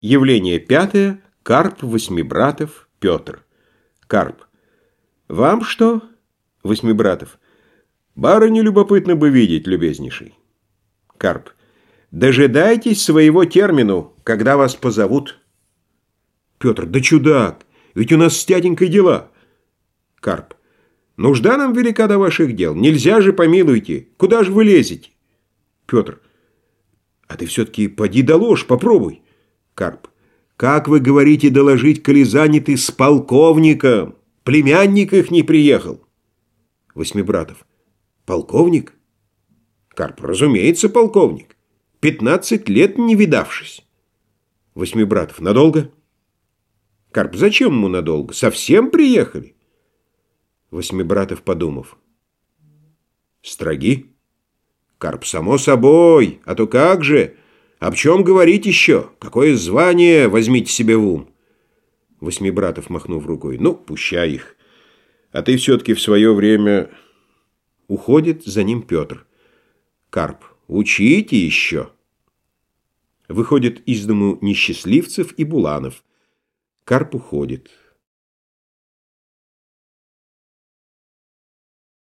Явление пятое. Карп Восьмибратов Петр. Карп. Вам что? Восьмибратов. Барыню любопытно бы видеть, любезнейший. Карп. Дожидайтесь своего термину, когда вас позовут. Петр. Да чудак, ведь у нас с тятенькой дела. Карп. Нужда нам велика до ваших дел. Нельзя же, помилуйте. Куда же вы лезете? Петр. А ты все-таки поди доложь, попробуй. Карп. Как вы говорите доложить, коли заняты с полковником? Племянник их не приехал. Восьмибратов. Полковник? Карп. Разумеется, полковник. Пятнадцать лет не видавшись. Восьмибратов. Надолго? Карп. Зачем ему надолго? Совсем приехали? Восьмибратов, подумав. Строги? Карп. Само собой. А то как же... Об чем говорить еще? Какое звание возьмите себе в ум? Восьмибратов, махнув рукой. Ну, пущай их. А ты все-таки в свое время... Уходит за ним Петр. Карп. Учите еще. Выходит из дому несчастливцев и Буланов. Карп уходит.